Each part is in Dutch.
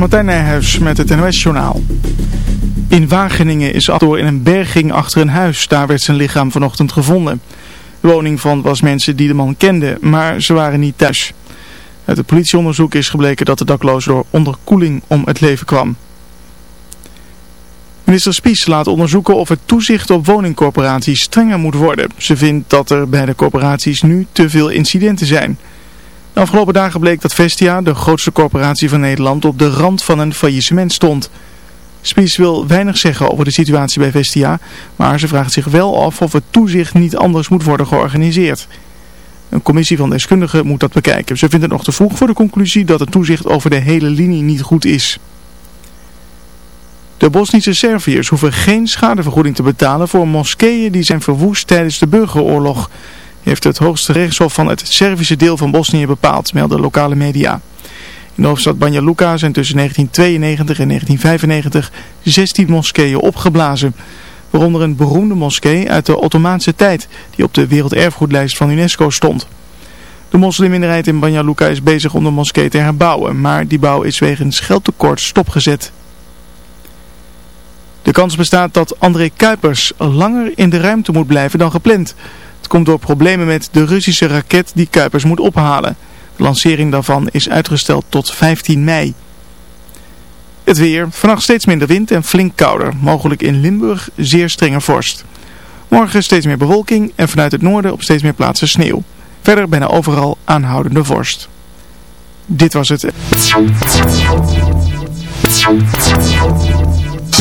Martijn Nijhuis met het NOS-journaal. In Wageningen is door in een berging achter een huis. Daar werd zijn lichaam vanochtend gevonden. De woning van was mensen die de man kenden, maar ze waren niet thuis. Uit het politieonderzoek is gebleken dat de dakloze door onderkoeling om het leven kwam. Minister Spies laat onderzoeken of het toezicht op woningcorporaties strenger moet worden. Ze vindt dat er bij de corporaties nu te veel incidenten zijn... De afgelopen dagen bleek dat Vestia, de grootste corporatie van Nederland, op de rand van een faillissement stond. Spies wil weinig zeggen over de situatie bij Vestia, maar ze vraagt zich wel af of het toezicht niet anders moet worden georganiseerd. Een commissie van deskundigen moet dat bekijken. Ze vindt het nog te vroeg voor de conclusie dat het toezicht over de hele linie niet goed is. De Bosnische Serviërs hoeven geen schadevergoeding te betalen voor moskeeën die zijn verwoest tijdens de burgeroorlog heeft het hoogste rechtshof van het Servische deel van Bosnië bepaald, melden lokale media. In de hoofdstad Banja Luka zijn tussen 1992 en 1995 16 moskeeën opgeblazen. Waaronder een beroemde moskee uit de Ottomaanse tijd, die op de werelderfgoedlijst van UNESCO stond. De moslimminderheid in Banja Luka is bezig om de moskee te herbouwen, maar die bouw is wegens geldtekort stopgezet. De kans bestaat dat André Kuipers langer in de ruimte moet blijven dan gepland. Komt door problemen met de Russische raket die Kuipers moet ophalen. De lancering daarvan is uitgesteld tot 15 mei. Het weer. Vannacht steeds minder wind en flink kouder. Mogelijk in Limburg zeer strenge vorst. Morgen steeds meer bewolking en vanuit het noorden op steeds meer plaatsen sneeuw. Verder bijna overal aanhoudende vorst. Dit was het.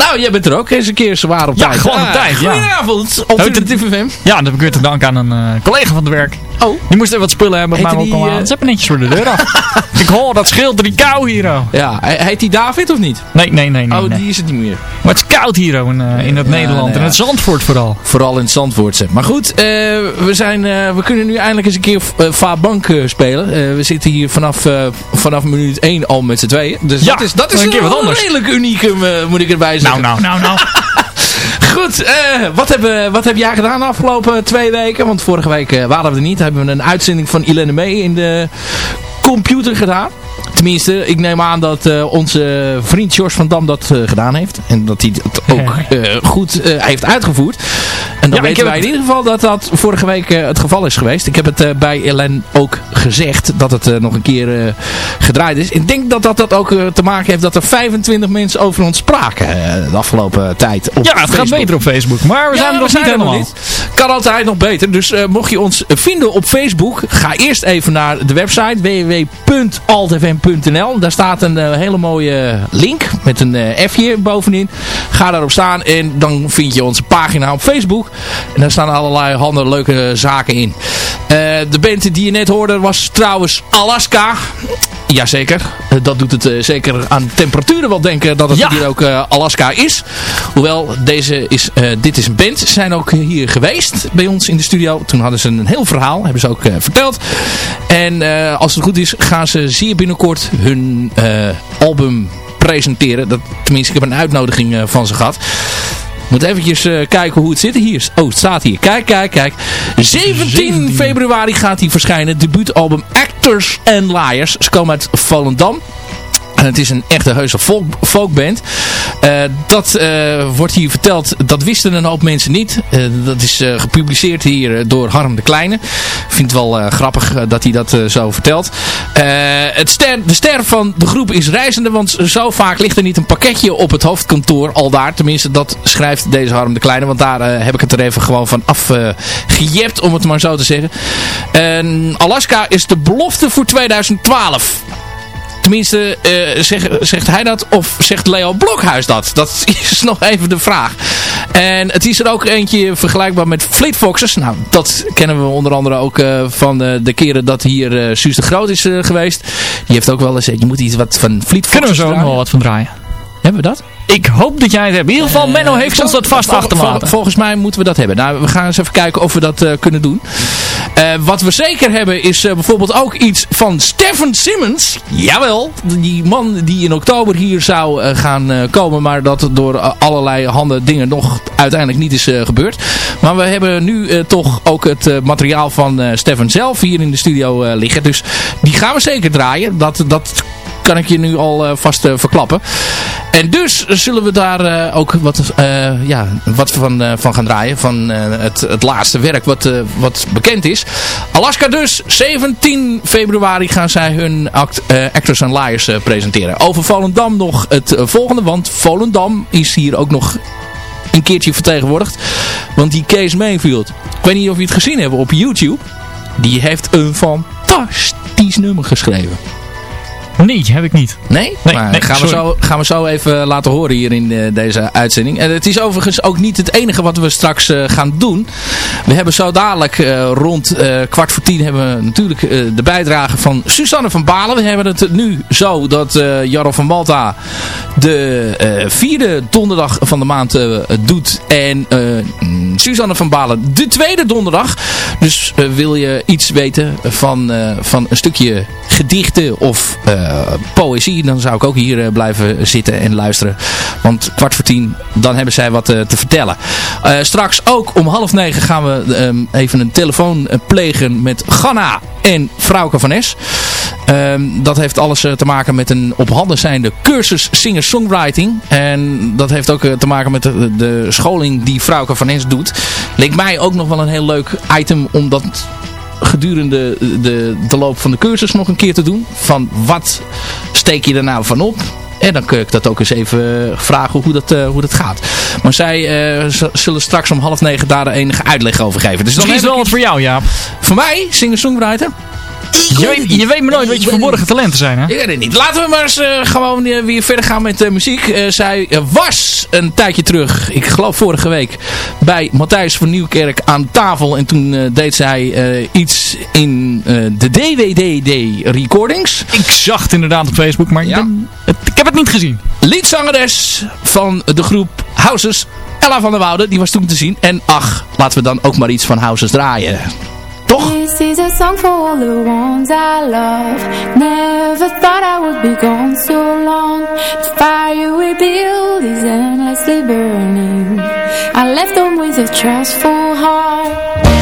Oh, jij bent er ook eens een keer zwaar op Ja, tijd. gewoon op Ah, tijd, ja. Goedenavond, Alternatief FM. Ja, dat heb ik weer te danken aan een eh, collega van het werk. Oh. Die moest even wat spullen hebben, maar ook al die, aan. eh, Ze hebben netjes voor de deur af. ik hoor dat scheelt drie kou hier. oh. Ja, he- heet die David of niet? Nee, nee, nee. nee, oh, nee. die is het niet meer. Maar het is koud hier oh, in, eh, in het Ja, Nederland. nou En ja. het Zandvoort vooral. Vooral in het Zandvoortse. Maar goed, eh, we, zijn, eh, we kunnen nu eindelijk eens een keer Fabank eh, spelen. Eh, we zitten hier vanaf, eh, vanaf minuut 1 al met z'n tweeën. Dus Ja, dat is, dat is een keer wat anders. redelijk uniek, eh, moet ik erbij Nou, zeggen. nou, nou, nou. Goed, eh, wat, hebben, wat heb jij gedaan de afgelopen twee weken? Want vorige week eh, waren we er niet. Hebben we een uitzending van Ilene mee in de computer gedaan. Tenminste, ik neem aan dat eh, onze vriend George van Dam dat gedaan heeft. En dat hij het ook goed heeft uitgevoerd. En dan Ja, weten wij in ieder geval dat dat vorige week eh, het geval is geweest. Ik heb het eh, bij Ellen ook gezegd dat het eh, nog een keer gedraaid is. Ik denk dat dat, dat ook te maken heeft dat er 25 mensen over ons spraken de afgelopen tijd. Op Ja, het gaat beter op Facebook. Maar we zijn er nog niet helemaal. Kan altijd nog beter. Dus mocht je ons vinden op Facebook, ga eerst even naar de website www.altfm.nl. Daar staat een hele mooie link met een F'je bovenin. Ga daarop staan en dan vind je onze pagina op Facebook. En daar staan allerlei andere leuke zaken in. Eh, de band die je net hoorde was trouwens Alaska. Jazeker, Eh, dat doet het eh, zeker aan temperaturen wel denken dat het Ja. hier ook Alaska is. Hoewel, deze is, dit is een band. Ze zijn ook hier geweest bij ons in de studio. Toen hadden ze een heel verhaal, hebben ze ook verteld. En als het goed is, gaan ze zeer binnenkort hun album presenteren. Dat, tenminste, ik heb een uitnodiging van ze gehad. Moet eventjes eh, kijken hoe het zit hier. Oh, het staat hier. Kijk, kijk, kijk. 17 februari gaat hij verschijnen. Debuutalbum Actors and Liars. Ze komen uit Volendam. Het is een echte heuse folk, folkband. Eh, dat eh, wordt hier verteld. Dat wisten een hoop mensen niet. Eh, dat is gepubliceerd hier door Harm de Kleine. Ik vind het wel grappig dat hij dat zo vertelt. Het de ster van de groep is reizende. Want zo vaak ligt er niet een pakketje op het hoofdkantoor. Al daar. Tenminste, dat schrijft deze Harm de Kleine. Want daar heb ik het er even gewoon van afgejept. om het maar zo te zeggen. En Alaska is de belofte voor 2012. Tenminste, eh, zeg- zegt hij dat of zegt Leo Blokhuis dat? Dat is nog even de vraag. En het is er ook eentje vergelijkbaar met Fleet Foxes. Nou, dat kennen we onder andere ook eh, van eh, de keren dat hier Suus de Groot is geweest. Die heeft ook wel eens, je moet iets wat van Fleet Foxes Kunnen we zo nog wel wat van draaien. Hebben we dat? Ik hoop dat jij het hebt. In ieder geval, Menno heeft ons dat vast achterlaten. vol- volgens mij moeten we dat hebben. Nou, we gaan eens even kijken of we dat eh, kunnen doen. Eh, wat we zeker hebben is eh, bijvoorbeeld ook iets van Stephen Simmons. Jawel, die man die in oktober hier zou eh, gaan eh, komen. Maar dat door eh, allerlei handen dingen nog uiteindelijk niet is eh, gebeurd. Maar we hebben nu eh, toch ook het eh, materiaal van eh Stefan zelf hier in de studio eh, liggen. Dus die gaan we zeker draaien. Dat, dat kan ik je nu al eh, vast eh, verklappen. En dus zullen we daar eh, ook wat, ja, wat van, van gaan draaien. Van het, het laatste werk wat, wat bekend is. Alaska dus. 17 februari gaan zij hun act, Actors and Liars presenteren. Over Volendam nog het volgende. Want Volendam is hier ook nog een keertje vertegenwoordigd. Want die Kees Mayfield. Ik weet niet of je het gezien hebt op YouTube. Die heeft een fantastisch nummer geschreven. Nee, heb ik niet. Nee? Nee, maar nee, gaan, we zo, gaan we zo even laten horen hier in eh, deze uitzending. En het is overigens ook niet het enige wat we straks eh, gaan doen. We hebben zo dadelijk eh, rond eh, kwart voor tien hebben we natuurlijk eh, de bijdrage van Suzanne van Balen. We hebben het nu zo dat eh Jarro van Malta de eh, vierde donderdag van de maand eh, doet. En eh, mm, Suzanne van Balen de tweede donderdag. Dus eh, wil je iets weten van, eh, van een stukje gedichten of eh, poëzie, dan zou ik ook hier eh, blijven zitten en luisteren. Want kwart voor tien, dan hebben zij wat eh, te vertellen. Straks ook om half negen gaan we ehm, even een telefoon plegen met Ganna en Frauke van Es. Ehm, dat heeft alles te maken met een op handen zijnde cursus singer-songwriting. En dat heeft ook te maken met de, de scholing die Frauke van Es doet. Leek mij ook nog wel een heel leuk item om dat gedurende de, de loop van de cursus nog een keer te doen. Van wat steek je er nou van op? En dan kun ik dat ook eens even vragen hoe dat, eh, hoe dat gaat. Maar zij eh, zullen straks om half negen daar enige uitleg over geven. Dus dan Misschien is wel wat voor jou, Jaap. voor mij, singer-songwriter. Je weet, je weet maar nooit wat je verborgen talenten zijn, hè? Ik weet het niet. Laten we maar eens uh, gewoon uh, weer verder gaan met uh, muziek. zij was een tijdje terug, ik geloof vorige week, bij Matthijs van Nieuwkerk aan tafel. En toen deed zij iets in de DWDD recordings. Ik zag het inderdaad op Facebook, maar ja. ik, ben, het, ik heb het niet gezien. Liedzangeres van de groep Houses, Ella van der Woude, die was toen te zien. En ach, laten we dan ook maar iets van Houses draaien. Toch? This is a song for all the ones I love. Never thought I would be gone so long. The fire we build is endlessly burning. I left them with a trustful heart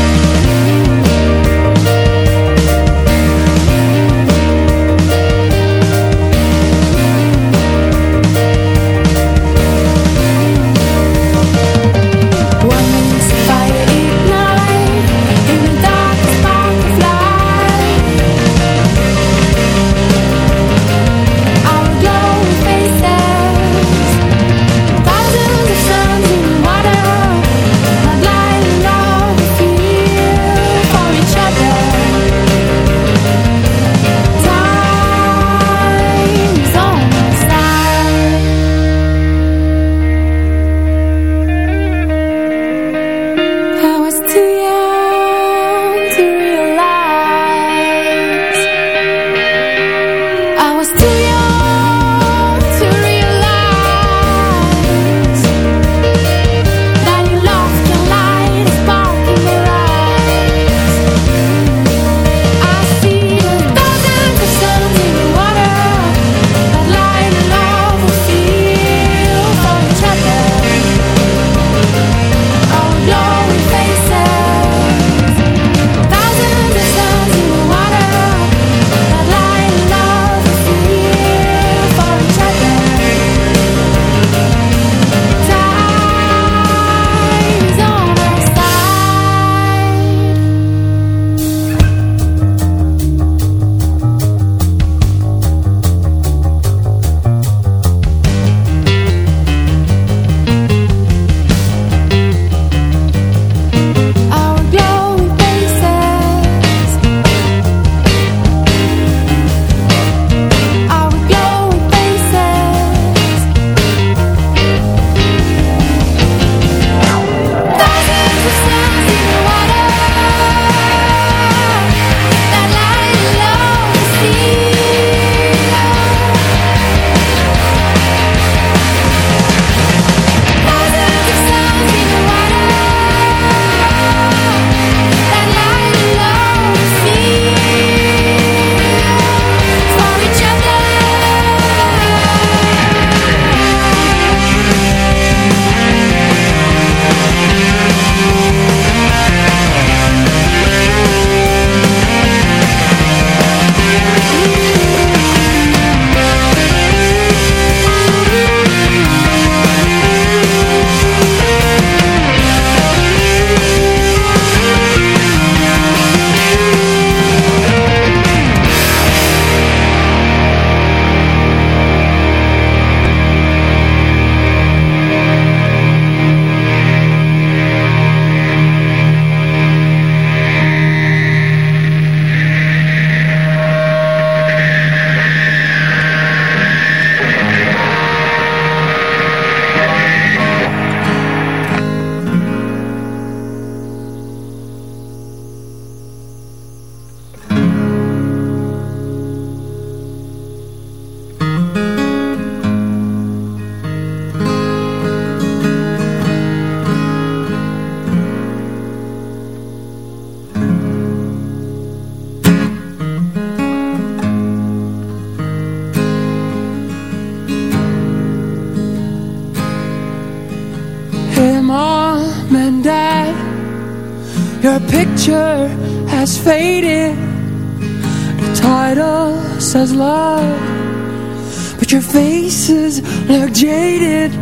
says love But your faces look jaded.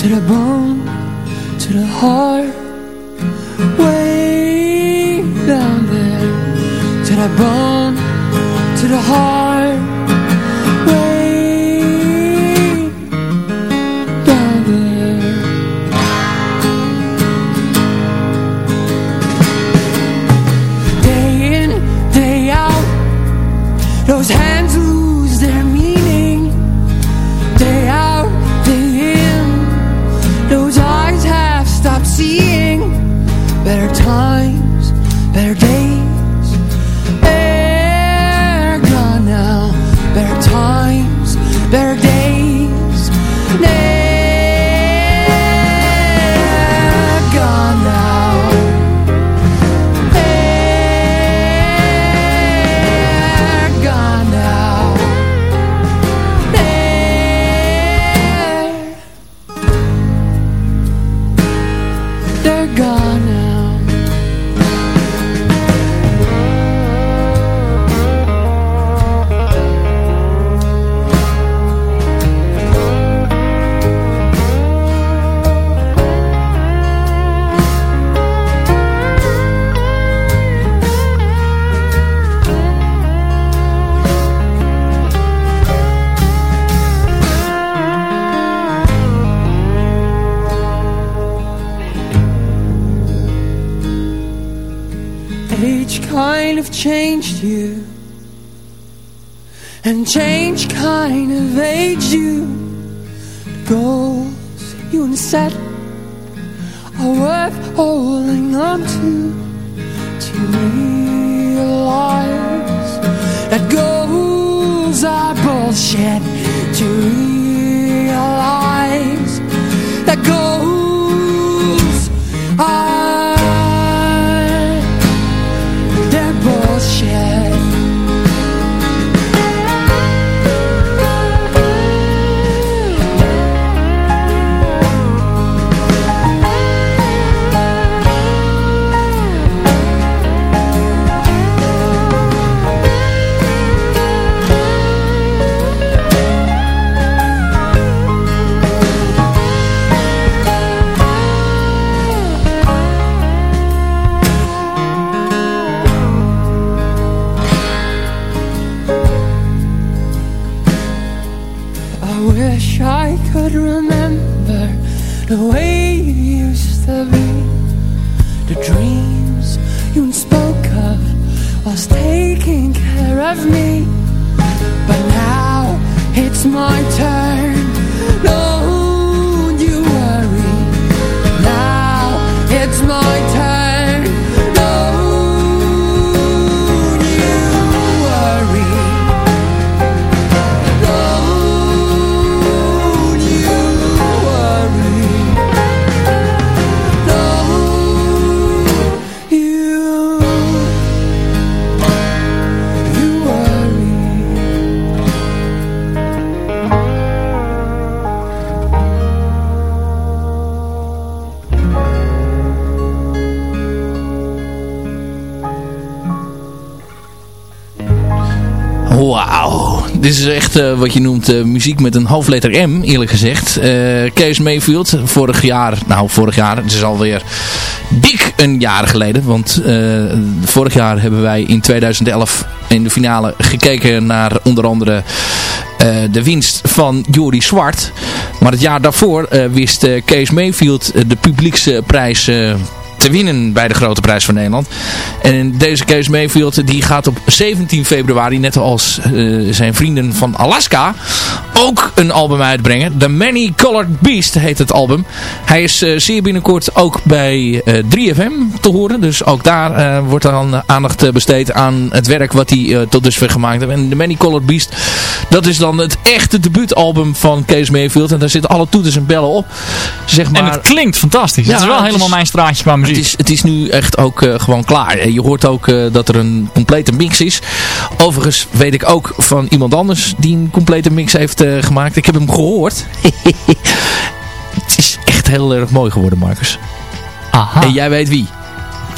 To the bone, to the heart Way down there. To the bone, to the heart goals you set Are worth holding on to To realize That goals are bullshit To realize Wauw. Dit is echt eh, wat je noemt eh, muziek met een hoofdletter M, eerlijk gezegd. Eh Kees Mayfield, vorig jaar, nou vorig jaar, het is alweer dik een jaar geleden. Want vorig jaar hebben wij in 2011 in de finale gekeken naar onder andere de winst van Jori Zwart. Maar het jaar daarvoor wist Kees Mayfield de publieksprijs te winnen bij de Grote Prijs van Nederland. En deze Kees Mayfield die gaat op 17 februari, net als eh, zijn vrienden van Alaska, ook een album uitbrengen. The Many Colored Beast heet het album. Hij is eh, zeer binnenkort ook bij eh, 3FM te horen. Dus ook daar eh, wordt dan aandacht eh, besteed aan het werk wat hij eh, tot dusver gemaakt heeft. En The Many Colored Beast, dat is dan het echte debuutalbum van Kees Mayfield. En daar zitten alle toeters en bellen op. Zeg maar, En het klinkt fantastisch. Ja, het is wel het helemaal is- mijn straatje qua muziek. Het is, het is nu echt ook eh, gewoon klaar. Eh, Je hoort ook eh, dat er een complete mix is. Overigens weet ik ook van iemand anders die een complete mix heeft gemaakt. Ik heb hem gehoord. het is echt heel erg mooi geworden, Marcus. Aha. En jij weet wie.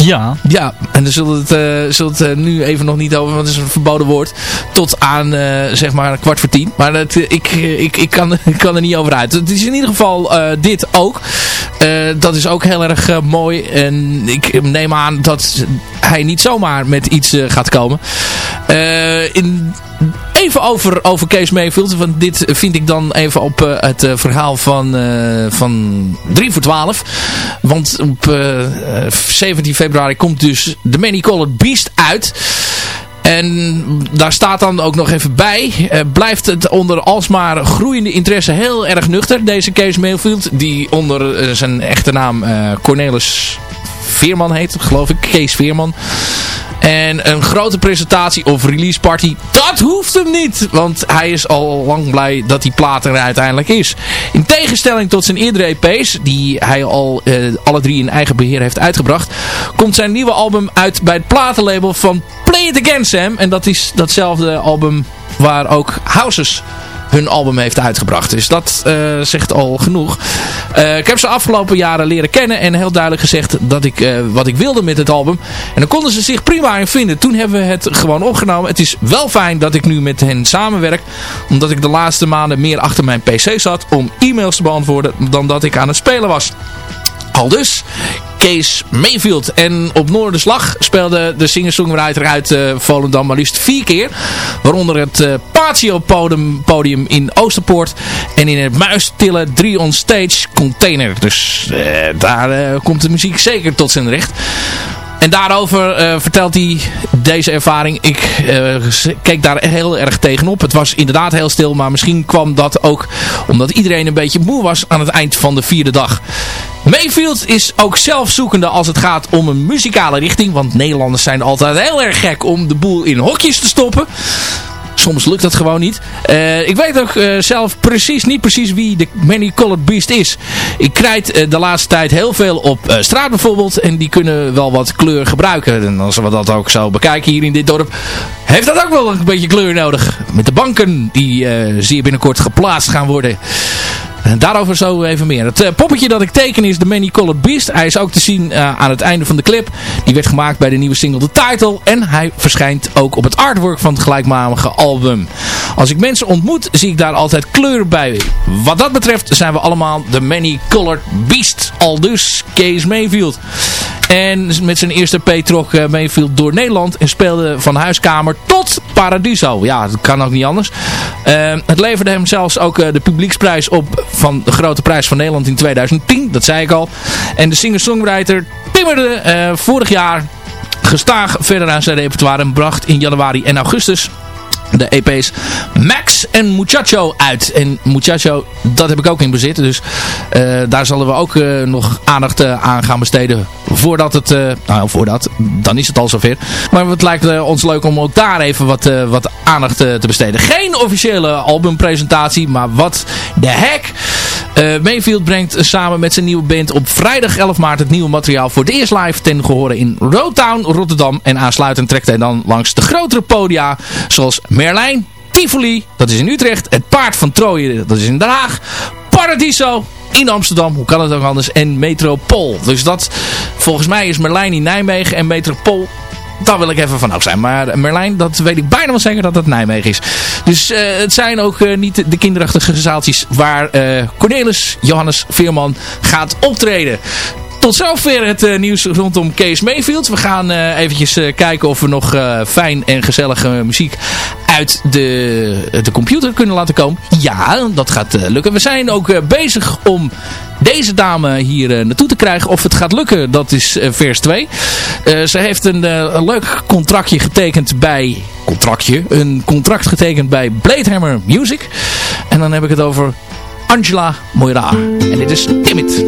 Ja. Ja, en daar zullen het, we het eh, nu even nog niet over, want het is een verboden woord. Tot aan, eh, zeg maar, kwart voor tien. Maar eh, ik, ik, ik, kan, ik kan er niet over uit. Het is in ieder geval dit ook. Dat is ook heel erg mooi. En ik neem aan dat hij niet zomaar met iets gaat komen. In, even over, over Kees Mayfield. Want dit vind ik dan even op eh, het eh, verhaal van, eh, van 3 voor 12. Want op eh, eh, 17 februari komt dus The Many Colored Beast uit. En daar staat dan ook nog even bij. blijft het onder alsmaar groeiende interesse heel erg nuchter. Deze Kees Mayfield. Die onder zijn echte naam eh, Cornelis Veerman heet. Geloof ik. Kees Veerman. En een grote presentatie of release party, dat hoeft hem niet. Want hij is al lang blij dat die plaat er uiteindelijk is. In tegenstelling tot zijn eerdere EP's, die hij al eh, alle drie in eigen beheer heeft uitgebracht, komt zijn nieuwe album uit bij het platenlabel van Play It Again Sam. En dat is datzelfde album waar ook Houses hun album heeft uitgebracht. Dus dat eh, zegt al genoeg. Eh, ik heb ze afgelopen jaren leren kennen en heel duidelijk gezegd dat ik, eh, wat ik wilde met het album. En dan konden ze zich prima in vinden. Toen hebben we het gewoon opgenomen. Het is wel fijn dat ik nu met hen samenwerk. Omdat ik de laatste maanden meer achter mijn pc zat om e-mails te beantwoorden dan dat ik aan het spelen was. Al dus Kees Mayfield. En op Noorderslag speelde de singer-songwriter uit eh, Volendam maar liefst vier keer. Waaronder het eh, Patio podium, podium in Oosterpoort. En in het muistille 3 on stage container. Dus eh, daar komt de muziek zeker tot zijn recht. En daarover vertelt hij deze ervaring. Ik keek daar heel erg tegenop. Het was inderdaad heel stil, maar misschien kwam dat ook omdat iedereen een beetje moe was aan het eind van de vierde dag. Mayfield is ook zelfzoekende als het gaat om een muzikale richting. Want Nederlanders zijn altijd heel erg gek om de boel in hokjes te stoppen. Soms lukt dat gewoon niet. Uh, ik weet ook uh, zelf precies, niet precies wie de Many Colored Beast is. Ik krijg uh, de laatste tijd heel veel op straat bijvoorbeeld. En die kunnen wel wat kleur gebruiken. En als we dat ook zo bekijken hier in dit dorp. Heeft dat ook wel een beetje kleur nodig. Met de banken die zeer binnenkort geplaatst gaan worden. Daarover zo even meer. Het uh, poppetje dat ik teken is The Many Colored Beast. Hij is ook te zien uh, aan het einde van de clip. Die werd gemaakt bij de nieuwe single The Title. En hij verschijnt ook op het artwork van het gelijknamige album. Als ik mensen ontmoet, zie ik daar altijd kleur bij. Wat dat betreft zijn we allemaal The Many Colored Beast. Al dus Kees Mayfield. En met zijn eerste P trok uh, Mayfield door Nederland en speelde van huiskamer tot Paradiso. Ja, dat kan ook niet anders. Uh, het leverde hem zelfs ook uh, de publieksprijs op van de Grote Prijs van Nederland in 2010. Dat zei ik al. En de singer-songwriter timmerde vorig jaar gestaag verder aan zijn repertoire en bracht in januari en augustus de EP's Max en Muchacho uit. En Muchacho, dat heb ik ook in bezit. Dus uh, daar zullen we ook uh, nog aandacht uh, aan gaan besteden. Voordat het, nou voordat, dan is het al zover. Maar het lijkt ons leuk om ook daar even wat, wat aandacht te besteden. Geen officiële albumpresentatie, maar wat de heck. Mayfield brengt samen met zijn nieuwe band op vrijdag 11 maart het nieuwe materiaal voor de eerst live ten gehore in Roadtown, Rotterdam. En aansluitend trekt hij dan langs de grotere podia zoals Merlijn, Tivoli, dat is in Utrecht. Het Paard van Troje, dat is in Den Haag. Paradiso, in Amsterdam, hoe kan het ook anders, en Metropool. Dus dat, volgens mij is Merlijn in Nijmegen en Metropool daar wil ik even van af zijn. Maar Merlijn, dat weet ik bijna wel zeker dat dat Nijmegen is. Dus uh, het zijn ook uh, niet de kinderachtige zaaltjes waar Cornelis Johannes Veerman gaat optreden. Tot zover het uh, nieuws rondom Kees Mayfield. We gaan uh, eventjes uh, kijken of we nog fijn en gezellige muziek uit de, de computer kunnen laten komen. Ja, dat gaat lukken. We zijn ook bezig om deze dame hier naartoe te krijgen. Of het gaat lukken, dat is vers 2. ze heeft een, een, leuk contractje getekend bij... Contractje? Een contract getekend bij Bladehammer Music. En dan heb ik het over Angela Moira. En dit is Timid.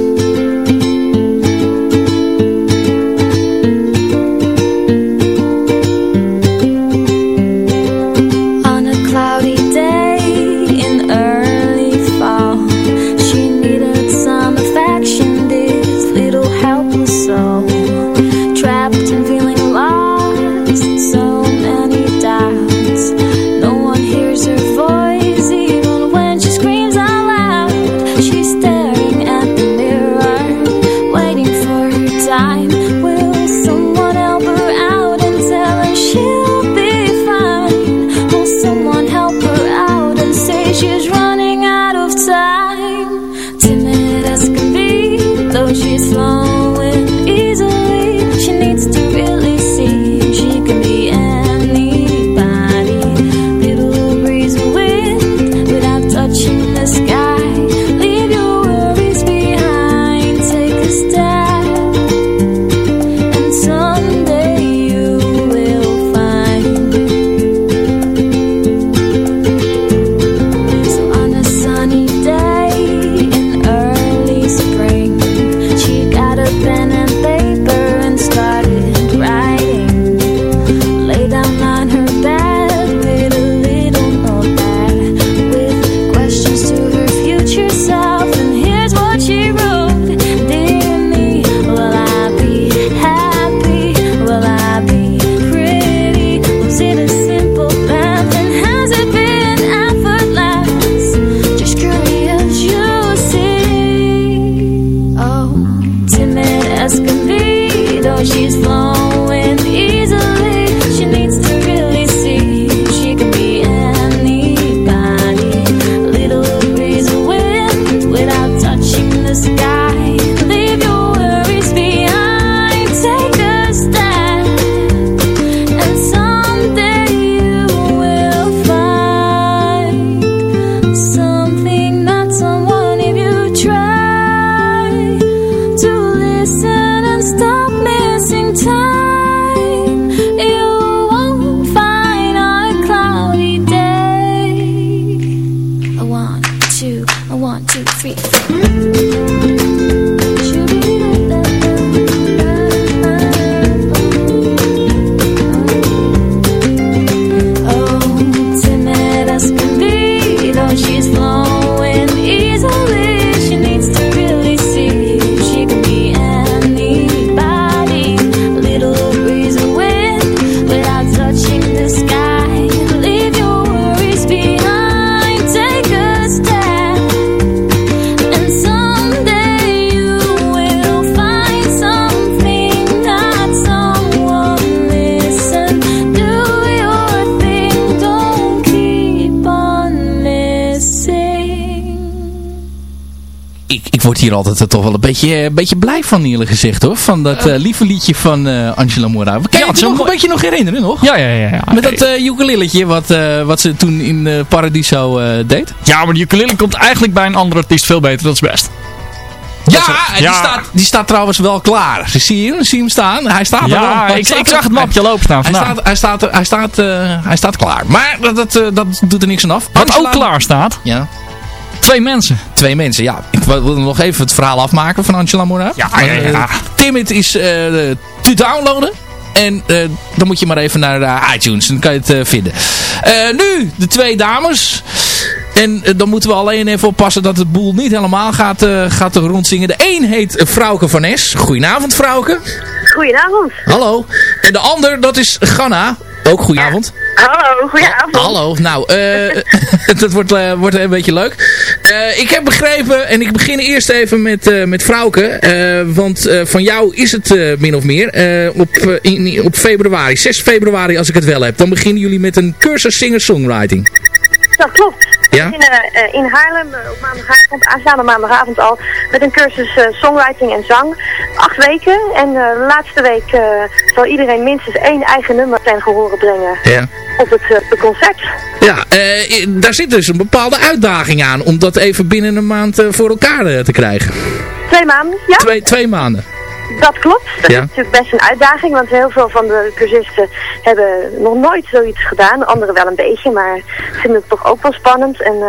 Hier altijd uh, toch wel een beetje, een beetje blij van eerlijk gezegd hoor. Van dat lieve liedje van Angela Mora. Kan je het nog een beetje nog herinneren nog? Ja, ja, ja. ja. Met dat uh, ukulelletje wat, wat ze toen in Paradiso deed. Ja, maar de ukulele komt eigenlijk bij een andere artiest veel beter. Dat is best. Ja, en Die, staat, die staat trouwens wel klaar. Zie je hem? Zie hem staan? Hij staat ja, er wel. Ik, ik zag het mapje lopen staan hij staat, hij, staat, hij, staat, uh, hij staat klaar. Maar dat, dat, uh, dat doet er niks aan af. Wat ook klaar staat? Ja. Twee mensen. Twee mensen, ja. Ik wil nog even het verhaal afmaken van Angela Mora. Ja, ja, ja. Uh, Timid is te downloaden. En dan moet je maar even naar iTunes. Dan kan je het vinden. nu, de twee dames. En uh, dan moeten we alleen even oppassen dat het boel niet helemaal gaat, uh, gaat rondzingen. De een heet Vrouwke van Es. Goedenavond Vrouwke. Goedenavond. Hallo. En de ander dat is Ganna. Ook goedenavond. Ja. Hallo, goedenavond. Hallo, nou, uh, dat wordt, uh, wordt een beetje leuk. Uh, ik heb begrepen, en ik begin eerst even met, met Frauke, want van jou is het min of meer, op, in, op februari, 6 februari als ik het wel heb, dan beginnen jullie met een cursus singer-songwriting. Dat klopt. Ja? In, uh, in Haarlem uh, op maandagavond, aanstaande maandagavond al, met een cursus uh, songwriting en zang. Acht weken en de laatste week zal iedereen minstens één eigen nummer ten gehoren brengen ja. op het, het concert. Ja, daar zit dus een bepaalde uitdaging aan om dat even binnen een maand voor elkaar te krijgen. Twee maanden, ja. Twee, twee maanden. Dat klopt. Dat Ja. is natuurlijk best een uitdaging, want heel veel van de cursisten hebben nog nooit zoiets gedaan. Anderen wel een beetje, maar vinden het toch ook wel spannend. En, uh,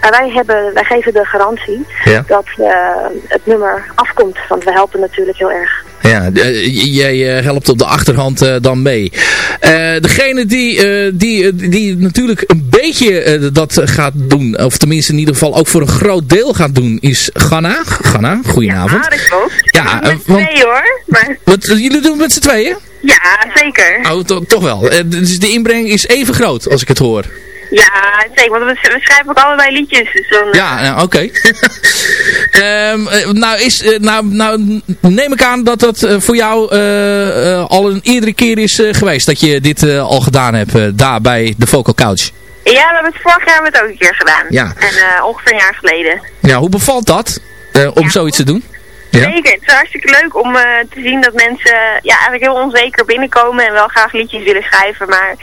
maar wij, hebben, wij geven de garantie Ja. dat uh, het nummer afkomt, want we helpen natuurlijk heel erg. Ja, jij helpt op de achterhand uh, dan mee. Degene die, die, die natuurlijk een beetje dat gaat doen, of tenminste in ieder geval ook voor een groot deel gaat doen, is Ganna. Ganna, goedenavond. Ja, dat klopt. Ja, twee hoor. Maar... Wat, jullie doen het met z'n tweeën? Ja, zeker. Oh, to toch wel. dus de inbreng is even groot, als ik het hoor. Ja, zeker, want we, we schrijven ook allebei liedjes. Dus dan, ja, nou, oké. Okay. um, nou, is, uh, nou, nou neem ik aan dat dat uh, voor jou uh, al een eerdere keer is geweest dat je dit al gedaan hebt daar bij de Vocal Couch. Ja, we hebben het vorig jaar met ook een keer gedaan. Ja. En ongeveer een jaar geleden. Ja, hoe bevalt dat om ja, zoiets te doen? Ja. Zeker, het is hartstikke leuk om uh, te zien dat mensen ja, eigenlijk heel onzeker binnenkomen en wel graag liedjes willen schrijven, maar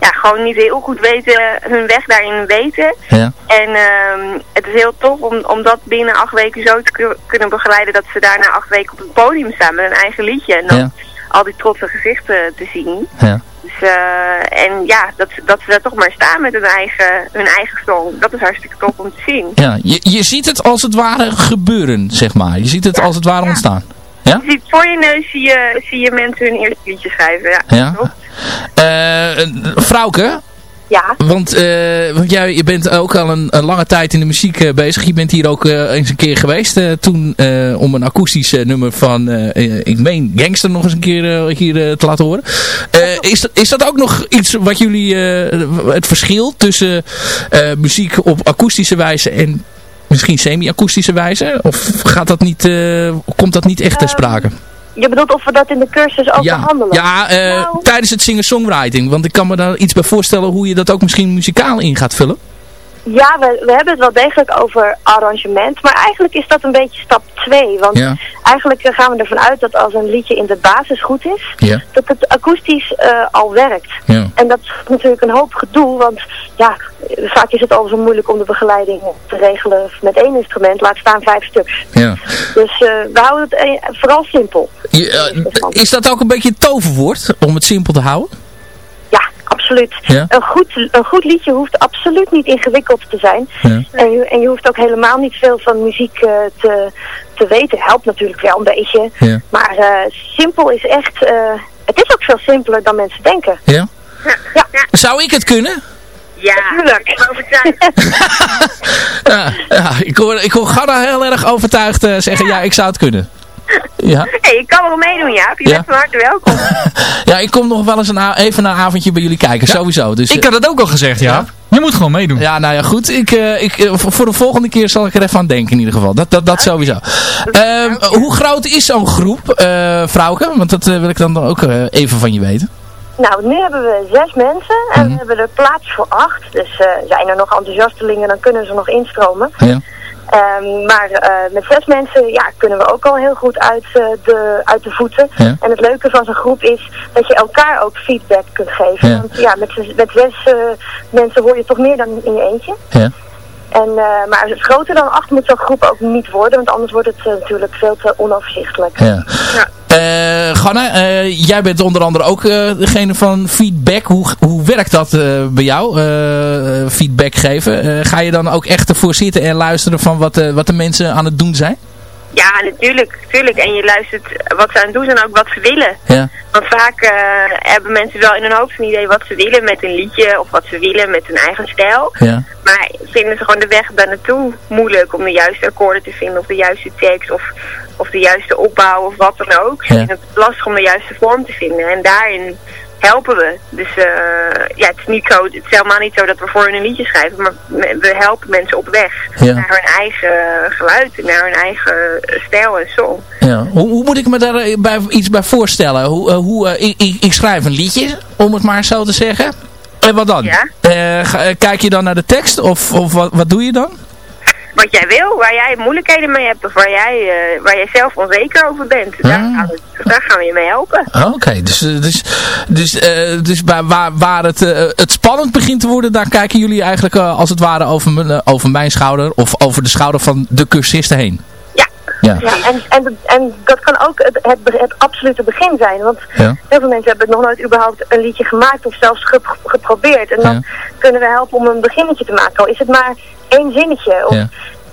ja, gewoon niet heel goed weten, hun weg daarin weten. Ja. En uh, het is heel tof om, om dat binnen acht weken zo te kunnen begeleiden dat ze daarna acht weken op het podium staan met een eigen liedje en dan ja. al die trotse gezichten te zien. Ja. Uh, en ja, dat, dat ze daar toch maar staan met hun eigen, hun eigen song. Dat is hartstikke tof om te zien. Ja, je, je ziet het als het ware gebeuren, zeg maar. Je ziet het ja, als het ware ja. ontstaan. Ja? Je ziet voor je neus zie je, zie je mensen hun eerste liedje schrijven. Ja. ja. Uh, Frauke, ja. Want, uh, want jij je bent ook al een, een, lange tijd in de muziek uh, bezig. Je bent hier ook uh, eens een keer geweest. toen om een akoestisch nummer van, ik meen, Gangster nog eens een keer hier te laten horen. is, dat, is dat ook nog iets wat jullie, het verschil tussen muziek op akoestische wijze en misschien semi-akoestische wijze? Of gaat dat niet, komt dat niet echt ter sprake? Je bedoelt of we dat in de cursus ook ja, behandelen? Ja, uh, nou, tijdens het zingen-songwriting. Want ik kan me daar iets bij voorstellen hoe je dat ook misschien muzikaal in gaat vullen. Ja, we, we hebben het wel degelijk over arrangement. Maar eigenlijk is dat een beetje stap 2. Want ja. eigenlijk gaan we ervan uit dat als een liedje in de basis goed is, ja. dat het akoestisch uh, al werkt. Ja. En dat is natuurlijk een hoop gedoe. Want ja, vaak is het al zo moeilijk om de begeleiding te regelen met één instrument. Laat staan vijf stuks. Ja. Dus uh, we houden het vooral simpel. Is dat ook een beetje het toverwoord om het simpel te houden? Absoluut. Ja? Een, goed, een goed liedje hoeft absoluut niet ingewikkeld te zijn. Ja. En, je, en je hoeft ook helemaal niet veel van muziek uh, te, te weten. Helpt natuurlijk wel een beetje. Ja. Maar uh, simpel is echt... Uh, het is ook veel simpeler dan mensen denken. Ja? Ja. Zou ik het kunnen? Ja, natuurlijk. Overtuigd. ja, ja, ik hoor, ik hoor Ganna heel erg overtuigd zeggen, ja. ja, ik zou het kunnen. Ja. Hey, ik kan wel meedoen, Jaap. Je Ja. bent van harte welkom. ja, ik kom nog wel eens een even een avondje bij jullie kijken, Ja. sowieso. Dus, Ik had het ook al gezegd, ja. Je moet gewoon meedoen. Ja, nou ja, goed. Ik, uh, ik, uh, voor de volgende keer zal ik er even aan denken in ieder geval. Dat, dat, dat sowieso. Um, hoe groot is zo'n groep, uh, Vrouwke? Want dat wil ik dan ook even van je weten. Nou, nu hebben we zes mensen en Mhm. we hebben er plaats voor acht. Dus zijn er nog enthousiastelingen, dan kunnen ze nog instromen. Ja. Ehm, maar eh, met zes mensen ja, kunnen we ook al heel goed uit, eh, de, uit de voeten. Ja. En het leuke van zo'n groep is dat je elkaar ook feedback kunt geven. Ja. Want ja, met, zes- met zes eh, mensen hoor je toch meer dan in je eentje. Ja. En, maar het groter dan acht moet zo'n groep ook niet worden, want anders wordt het natuurlijk veel te onoverzichtelijk. Ja. Eh, Ganna, eh, jij bent onder andere ook eh, degene van feedback. Hoe, hoe werkt dat bij jou, feedback geven? Ga je dan ook echt ervoor zitten en luisteren van wat, wat de mensen aan het doen zijn? Ja, natuurlijk, natuurlijk. En je luistert wat ze aan het doen en ook wat ze willen. Ja. Want vaak eh, hebben mensen wel in hun hoofd een idee wat ze willen met een liedje of wat ze willen met hun eigen stijl. Ja. Maar vinden ze gewoon de weg daar naartoe moeilijk om de juiste akkoorden te vinden of de juiste tekst of, of de juiste opbouw of wat dan ook. Ja. vinden het lastig om de juiste vorm te vinden en daarin helpen we. Dus eh, ja, het is, niet zo, het is helemaal niet zo dat we voor hun een liedje schrijven, maar we helpen mensen op weg Ja. naar hun eigen geluid, naar hun eigen stijl en song. Ja. Hoe, hoe moet ik me daar eh, bij, iets bij voorstellen? Hoe, eh, hoe, ik, ik, ik schrijf een liedje, om het maar zo te zeggen. En wat dan? Ja. Kijk je dan naar de tekst of, of wat, wat doe je dan? Wat jij wil, waar jij moeilijkheden mee hebt of waar jij, eh, waar jij zelf onzeker over bent. Daar, Ah. gaan we, daar gaan we je mee helpen. Ah, Oké, dus, eh, dus, dus, eh, dus waar, waar het, het spannend begint te worden, daar kijken jullie eigenlijk als het ware over mijn, over mijn schouder of over de schouder van de cursisten heen. Ja. Ja. En, en, en dat kan ook het, het, het absolute begin zijn. Want Ja. heel veel mensen hebben nog nooit überhaupt een liedje gemaakt of zelfs gep- geprobeerd. En dan Ja. kunnen we helpen om een beginnetje te maken. Al is het maar één zinnetje. Of Ja.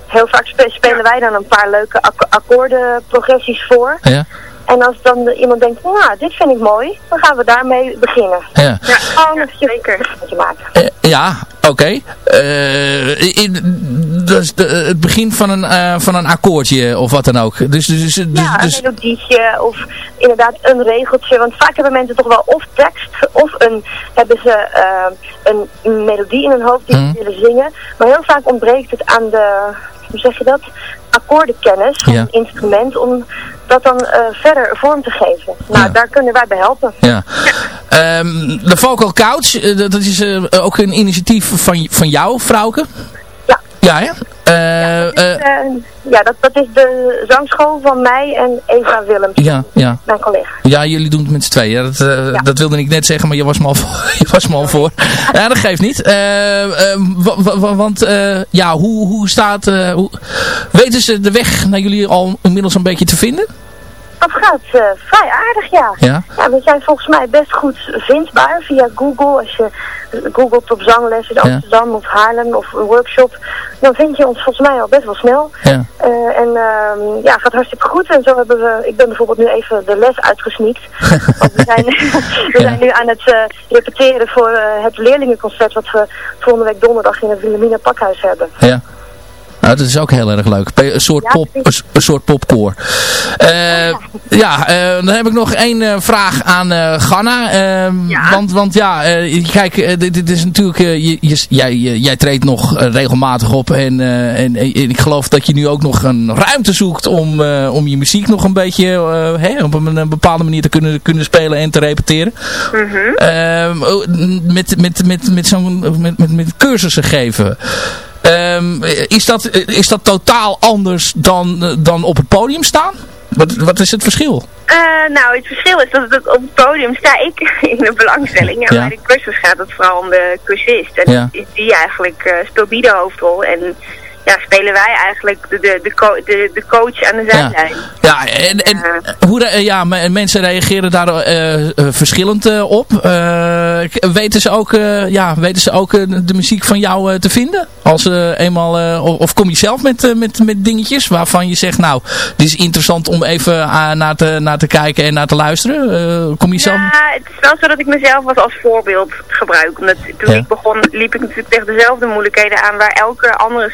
Heel vaak spe- spelen wij dan een paar leuke ak- akkoordenprogressies voor. Ja. En als dan iemand denkt, nou, dit vind ik mooi, dan gaan we daarmee beginnen. Ja. Ja, gewoon een maken. Eh, ja, oké. Eh, in- dus de, het begin van een, eh, van een akkoordje of wat dan ook. Dus, dus, dus, dus, Ja, dus- een melodietje of inderdaad een regeltje. Want vaak hebben mensen toch wel of tekst of een, hebben ze eh, een melodie in hun hoofd die ze Mhm. willen zingen. Maar heel vaak ontbreekt het aan de, hoe zeg je dat, akkoordenkennis van Ja. het instrument om dat dan eh, verder vorm te geven. Nou, Ja. daar kunnen wij bij helpen. ja. Ehm, de Vocal Couch, eh, dat is eh, ook een initiatief van, van jou, Vrouwke? Ja. Ja, hè? Eh, eh, Eh, ja, dat, dat is de zangschool van mij en Eva Willems, ja, ja. mijn collega. Ja, jullie doen het met z'n tweeën. Ja, dat, eh, Ja. dat wilde ik net zeggen, maar je was me al voor. je was me al voor. Ja, dat geeft niet. Eh, eh, wa- want ja, hoe, hoe staat... hoe, weten ze de weg naar jullie al inmiddels een beetje te vinden? Dat gaat eh, vrij aardig, ja. Ja. Ja, we zijn volgens mij best goed vindbaar via Google. Als je googelt op zangles in Amsterdam of Haarlem of een workshop, dan vind je ons volgens mij al best wel snel. Ja. Eh, en ehm, ja, gaat hartstikke goed. En zo hebben we, ik ben bijvoorbeeld nu even de les uitgesneakt. Want we zijn, we zijn nu aan het eh, repeteren voor het leerlingenconcert wat we volgende week donderdag in het Wilhelmina Pakhuis hebben. Ja. Nou, dat is ook heel erg leuk. Een soort, pop, een, soort popkoor. Eh, ja, eh, dan heb ik nog één eh, vraag aan Ganna. Ehm, Ja. Want, want ja, kijk, dit, dit is natuurlijk... je, je- jij, jij treedt nog regelmatig op. En, en, en ik geloof dat je nu ook nog een ruimte zoekt om, om je muziek nog een beetje op een, een bepaalde manier te kunnen, kunnen spelen en te repeteren. Mhm. Ehm, oh, met, met, met, met zo'n met, met, met cursussen geven. Ehm, is, dat, is dat totaal anders dan, eh, dan op het podium staan? Wat, wat is het verschil? Eh, nou, het verschil is dat op het podium sta ik in de belangstelling. En Ja. bij de cursus gaat het vooral om de cursist. En Ja. is die eigenlijk, eh, speelt die de hoofdrol. En ja, spelen wij eigenlijk de, de, de, co- de, de coach aan de zijlijn. Ja, en, en hoe ja, me- mensen reageren daar eh, eh, verschillend eh, op. Weten ze ook, ja, weten ze ook de muziek van jou te vinden? Als eenmaal, of, kom je zelf met, met, met dingetjes waarvan je zegt, nou, dit is interessant om even naar, te, naar te kijken en naar te luisteren? Kom je zelf... Ja, het is wel zo dat ik mezelf wat als voorbeeld gebruik. Omdat toen Ja. ik begon, liep ik natuurlijk tegen dezelfde moeilijkheden aan waar elke andere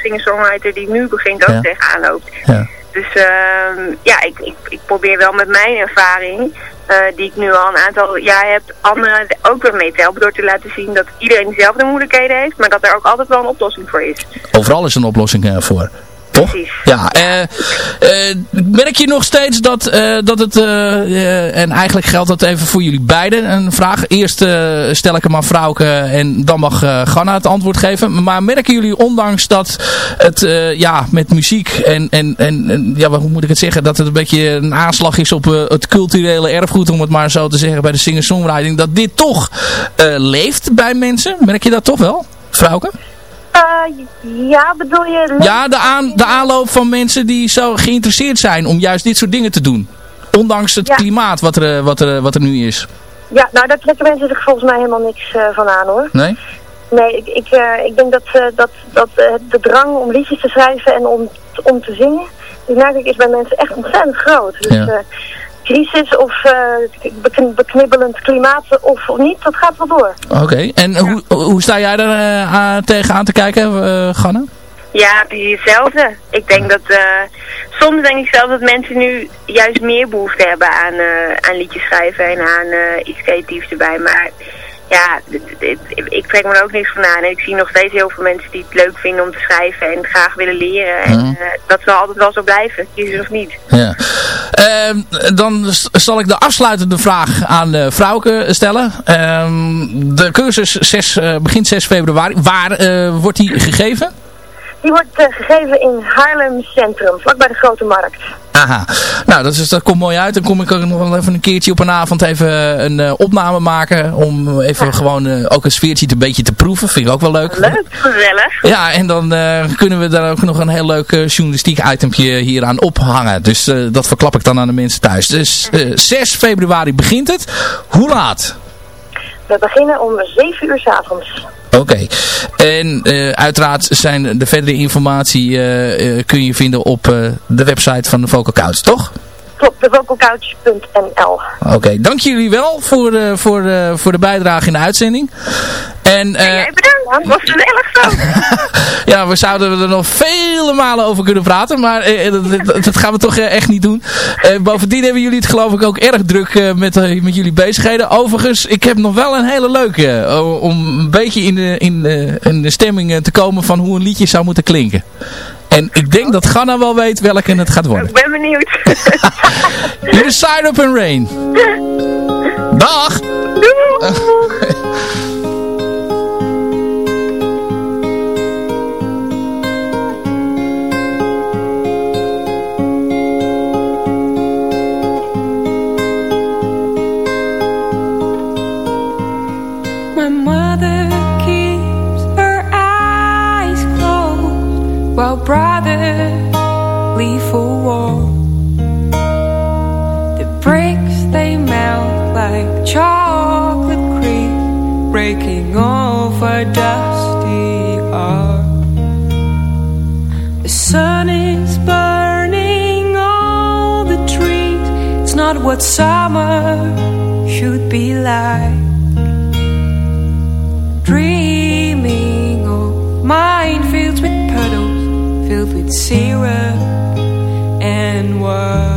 die nu begint ook tegenaan loopt. Dus ja, ik, ik, ik probeer wel met mijn ervaring, die ik nu al een aantal jaar heb, anderen ook weer mee te helpen. Door te laten zien dat iedereen dezelfde moeilijkheden heeft, maar dat er ook altijd wel een oplossing voor is. Overal is een oplossing voor. Toch? Ja, eh, eh, merk je nog steeds dat, eh, dat het, en eigenlijk geldt dat even voor jullie beiden, een vraag. Eerst stel ik hem aan Vrouwke en dan mag Ganna het antwoord geven. Maar merken jullie ondanks dat het ja, met muziek en, en, en, en ja, hoe moet ik het zeggen, dat het een beetje een aanslag is op het culturele erfgoed, om het maar zo te zeggen, bij de singer-songwriting, dat dit toch leeft bij mensen? Merk je dat toch wel, Vrouwke? Eh, ja, bedoel je... Ja, de, aan, de aanloop van mensen die zo geïnteresseerd zijn om juist dit soort dingen te doen. Ondanks het Ja. klimaat wat er, eh, wat, er, wat er nu is. Ja, nou daar trekken mensen zich volgens mij helemaal niks eh, van aan hoor. Nee? Nee, ik, ik, eh, ik denk dat, eh, dat, dat eh, de drang om liedjes te schrijven en om, om te zingen, die merk ik is bij mensen echt ontzettend groot. Dus Ja. Eh, crisis of eh, bekn- beknibbelend klimaat of, of niet, dat gaat wel door. Oké. En hoe, hoe sta jij daar eh, aan- tegen aan te kijken, eh Ganne? Ja, precies hetzelfde. Ik denk dat, eh, soms denk ik zelfs dat mensen nu juist meer behoefte hebben aan, eh, aan liedjes schrijven en aan eh, iets creatiefs erbij. Maar ja, dit- dit- ik trek me er ook niks van aan. En ik zie nog steeds heel veel mensen die het leuk vinden om te schrijven en graag willen leren. En Mhm. eh, dat zal altijd wel zo blijven, kiezen of niet. Ja. Ehm, dan zal ik de afsluitende vraag aan uh, Vrouwke stellen. Ehm, de cursus 6, eh, begint 6 februari. Waar wordt die gegeven? Die wordt eh, gegeven in Haarlem Centrum, vlakbij de Grote Markt. Aha. Nou, dat, is, dat komt mooi uit. Dan kom ik ook nog wel even een keertje op een avond even een eh, opname maken. Om even gewoon eh, ook een sfeertje een beetje te proeven. Vind ik ook wel leuk. Leuk, gezellig. Ja, en dan eh, kunnen we daar ook nog een heel leuk eh, journalistiek itempje hier aan ophangen. Dus eh, dat verklap ik dan aan de mensen thuis. Dus eh, 6 februari begint het. Hoe laat? We beginnen om 7 uur 's avonds. Oké. En eh, uiteraard zijn de verdere informatie eh, eh, kun je vinden op de website van de Vocal Couch, toch? Klopt, thevocalcouch.nl. Oké, dank jullie wel voor, voor, voor de bijdrage in de uitzending. En Jij bedankt, was gezellig zo. ja, we zouden er nog vele malen over kunnen praten, maar eh, dat, dat- gaan we toch eh, echt niet doen. Eh, bovendien hebben jullie het geloof ik ook erg druk eh, met, eh, met jullie bezigheden. Overigens, ik heb nog wel een hele leuke, eh, om een beetje in de, in, de, in de stemming eh, te komen van hoe een liedje zou moeten klinken. En ik denk dat Ganna wel weet welke het gaat worden. Ik ben benieuwd. Is Side Up and Rain. Dag! My what summer should be like dreaming of minefields with puddles filled with syrup and wine.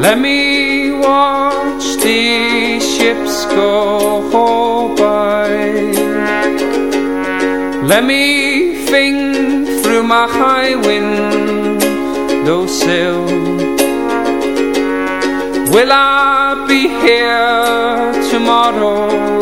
Let me watch the ships go by. Let me think through my high window sill. Will I be here tomorrow?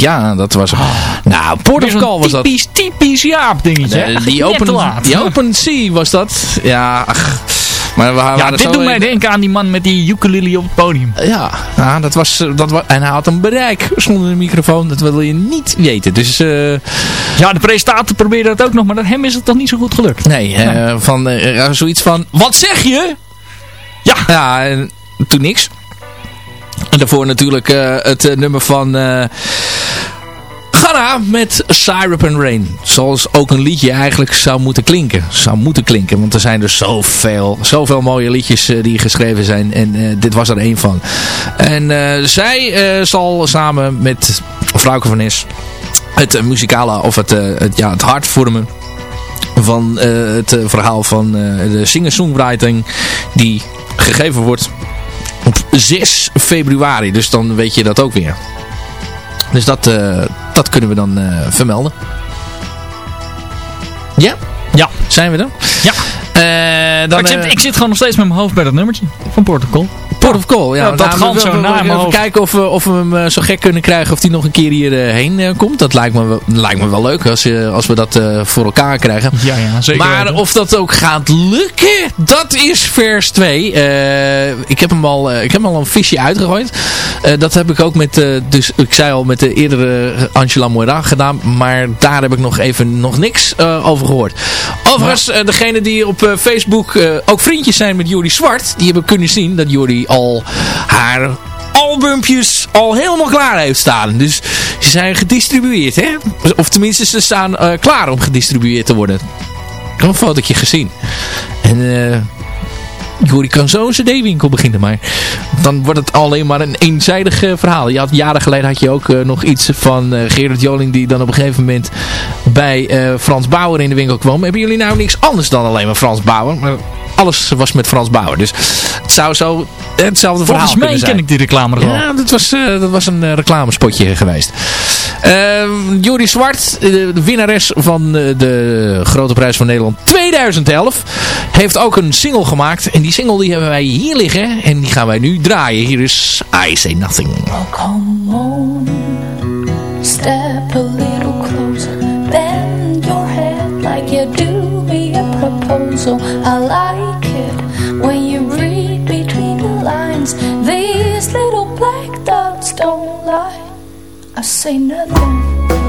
Ja, dat was... Ah. Nou, Port of Call was dat. Typisch, Jaap dingetje. Eh, de, die, open, die Open Sea was dat. Ja, ach. Maar we ja, dit doet mij denken aan die man met die ukulele op het podium. Ja, nou, dat was, eh, dat was, en hij had een bereik zonder de microfoon. Dat wil je niet weten. Dus, uh... Ja, de presentator probeerde dat ook nog, maar dat hem is het toch niet zo goed gelukt. Nee, van, zoiets van, wat zeg je? Ja. Ja, en toen niks. En daarvoor natuurlijk het nummer van... Ghana met Syrup and Rain. Zoals ook een liedje eigenlijk zou moeten klinken. Zou moeten klinken, want er zijn er zoveel, zoveel mooie liedjes eh, die geschreven zijn. En eh, dit was er een van. En eh, zij zal samen met Flauke van Is het muzikale of het, het, ja, het hart vormen van het verhaal van de singer-songwriting die gegeven wordt op 6 februari. Dus dan weet je dat ook weer. Dus dat, eh, dat kunnen we dan eh, vermelden. Ja? Ja. Zijn we er? Ja. Eh, dan, ik, zit, eh, ik zit gewoon nog steeds met mijn hoofd bij dat nummertje van Protocol. Port of Call, ja. Ja, dat Nou, galmt we- zo we- naar mijn Even kijken of we, of we hem eh, zo gek kunnen krijgen of hij nog een keer hierheen eh komt. Dat lijkt me, wel- lijkt me wel leuk als, je, als we dat voor elkaar krijgen. Ja, ja, zeker Maar weten. of dat ook gaat lukken, dat is vers 2. Eh, ik, heb hem al, ik heb hem al een visje uitgegooid. Dat heb ik ook met, dus ik zei al, met de eerdere Angela Moira gedaan. Maar daar heb ik nog even nog niks over gehoord. Overigens, degene die op eh, Facebook eh, ook vriendjes zijn met Jordi Zwart. Die hebben kunnen zien dat Jordi al haar albumpjes al helemaal klaar heeft staan. Dus ze zijn gedistribueerd, hè? Of tenminste, ze staan eh, klaar om gedistribueerd te worden. Ik een fotootje gezien. En Jori kan zo een cd-winkel beginnen, maar dan wordt het alleen maar een eenzijdig eh, verhaal. Je had, jaren geleden had je ook eh, nog iets van eh, Gerard Joling die dan op een gegeven moment bij Frans Bauer in de winkel kwam. Hebben jullie nou niks anders dan alleen maar Frans Bauer? Maar alles was met Frans Bauer. Dus het zou zo hetzelfde verhaal Volgens mij zijn. ken ik die reclame nog. Ja, dat was, dat was een reclamespotje geweest. Uh, Jori Zwart, eh, de winnares van eh, de Grote Prijs van Nederland 2011, heeft ook een single gemaakt. En die single die hebben wij hier liggen en die gaan wij nu draaien. Hier is I Say Nothing. Come on, step a little closer, bend your head like you do me a proposal. I like it when you read between the lines. These little black dots don't lie. I say nothing.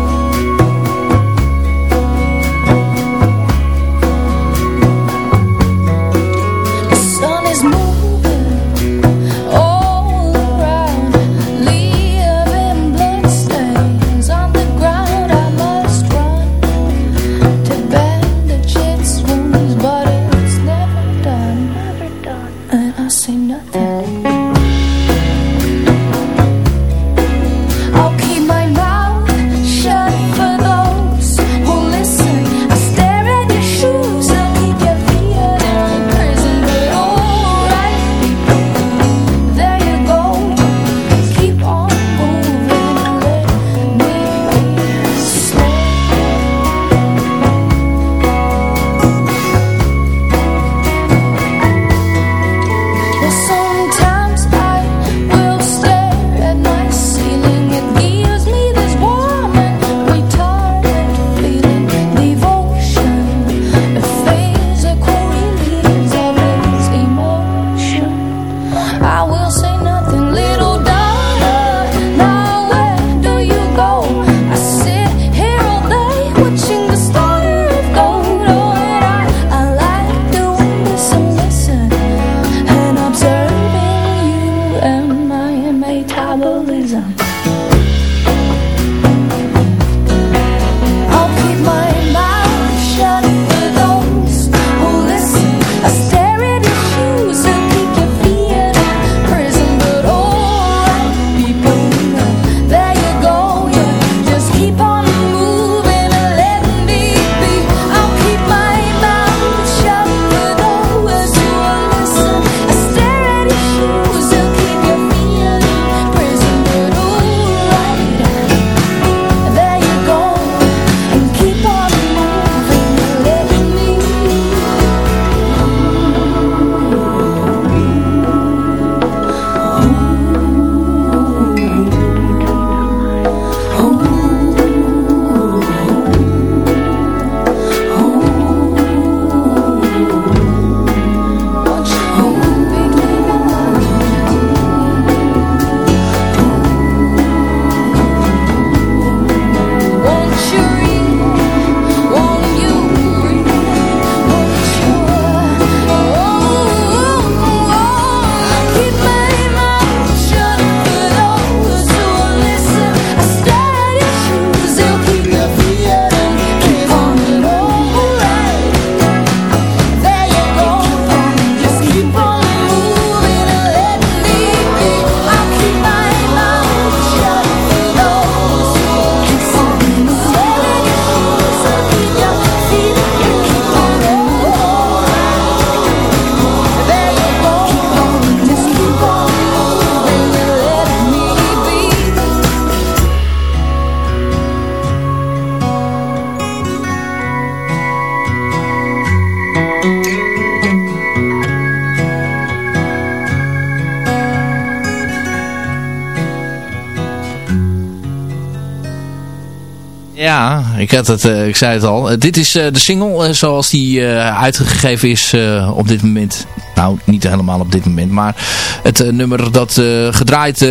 Ik, had het, eh, ik zei het al. Dit is eh, de single eh, zoals die uitgegeven is op dit moment. Nou, niet helemaal op dit moment. Maar het nummer dat gedraaid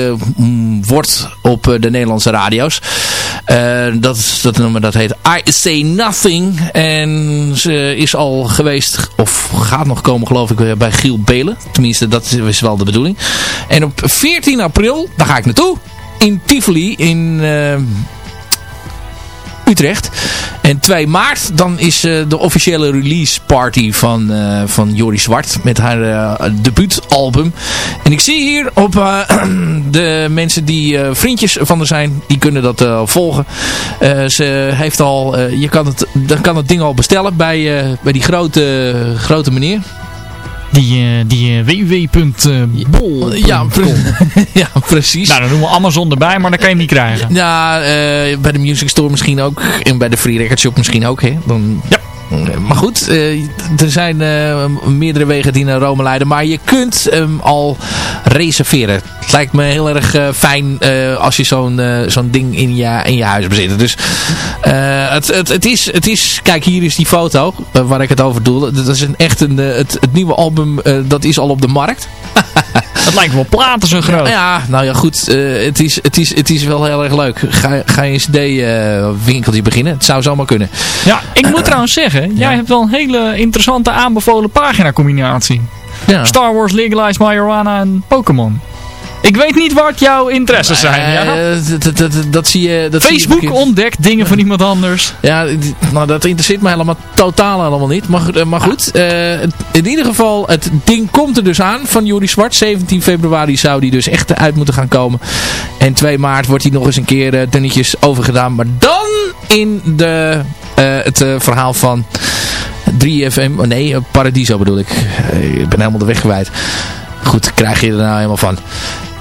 wordt op de Nederlandse radio's. Dat, dat nummer dat heet I Say Nothing. En ze is al geweest, of gaat nog komen geloof ik, bij Giel Belen. Tenminste, dat is- wel de bedoeling. En op 14 april, daar ga ik naartoe. In Tivoli, in... Utrecht. En 2 maart, dan is eh, de officiële release party van, eh, van Jori Zwart met haar eh, debuutalbum. En ik zie hier op de mensen die vriendjes van haar zijn, die kunnen dat volgen. Ze heeft al, je kan het, dan kan het ding al bestellen bij, bij die grote, grote meneer. Die, eh, die eh, www.bol. Ja, pre- ja, precies. Nou, dan doen we Amazon erbij, maar dan kan je hem niet krijgen. Ja, eh, bij de Music Store misschien ook. En bij de Free Record Shop misschien ook. Hè? Dan, Ja. Maar goed, eh, er zijn eh, meerdere wegen die naar Rome leiden. Maar je kunt hem al reserveren. Het lijkt me heel erg eh, fijn als je zo'n zo'n ding in je, in je huis bezit. Dus het, het, het, is, het is... Kijk, hier is die foto waar ik het over doe. Dat is een, echt een, het, het nieuwe album, dat is al op de markt. Het lijkt wel platen zo groot. Ja, nou ja, goed. het, is, het, is, het is wel heel erg leuk. Ga, ga je een cd-winkeltje beginnen? Het zou zomaar kunnen. Ja, ik moet trouwens zeggen, jij hebt wel een hele interessante aanbevolen pagina combinatie. Ja. Star Wars, Legalize Marijuana en Pokémon. Ik weet niet wat jouw interesses zijn. Ja? Eh, dat, zie je... Dat Facebook ontdekt dingen van iemand anders. Ja, nou dat interesseert me helemaal totaal helemaal niet. Maar, eh, maar goed, eh, in ieder geval, het ding komt er dus aan van Juri Zwart. 17 februari zou die dus echt uit moeten gaan komen. En 2 maart wordt hij nog eens een keer dunnetjes overgedaan. Maar dan in de, het verhaal van 3FM. Oh, nee, Paradiso bedoel ik. Ik ben helemaal de weg kwijt. Goed, krijg je er nou helemaal van.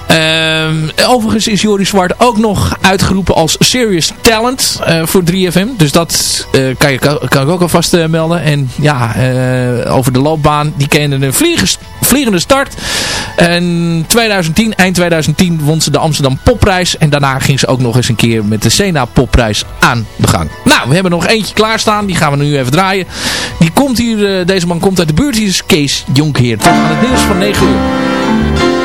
Ehm, overigens is Joris Zwart ook nog uitgeroepen als Serious Talent eh, voor 3FM. Dus dat eh, kan, je, kan, ik ook alvast eh, melden. En ja, over de loopbaan. Die kende een vliegende start. En 2010, eind 2010 won ze de Amsterdam Popprijs. En daarna ging ze ook nog eens een keer met de Sena Popprijs aan de gang. Nou, we hebben nog eentje klaarstaan. Die gaan we nu even draaien. Die komt hier, deze man komt uit de buurt. Hier is Kees Jonkheer. Tot aan het nieuws van 9 uur.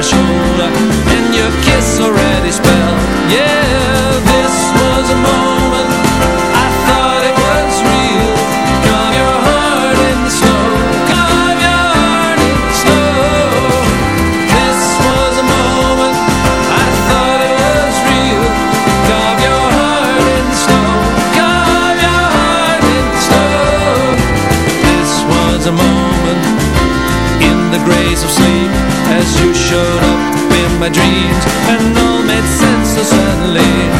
My shoulder And your kiss already spelled. Yeah, dreams And all made sense so suddenly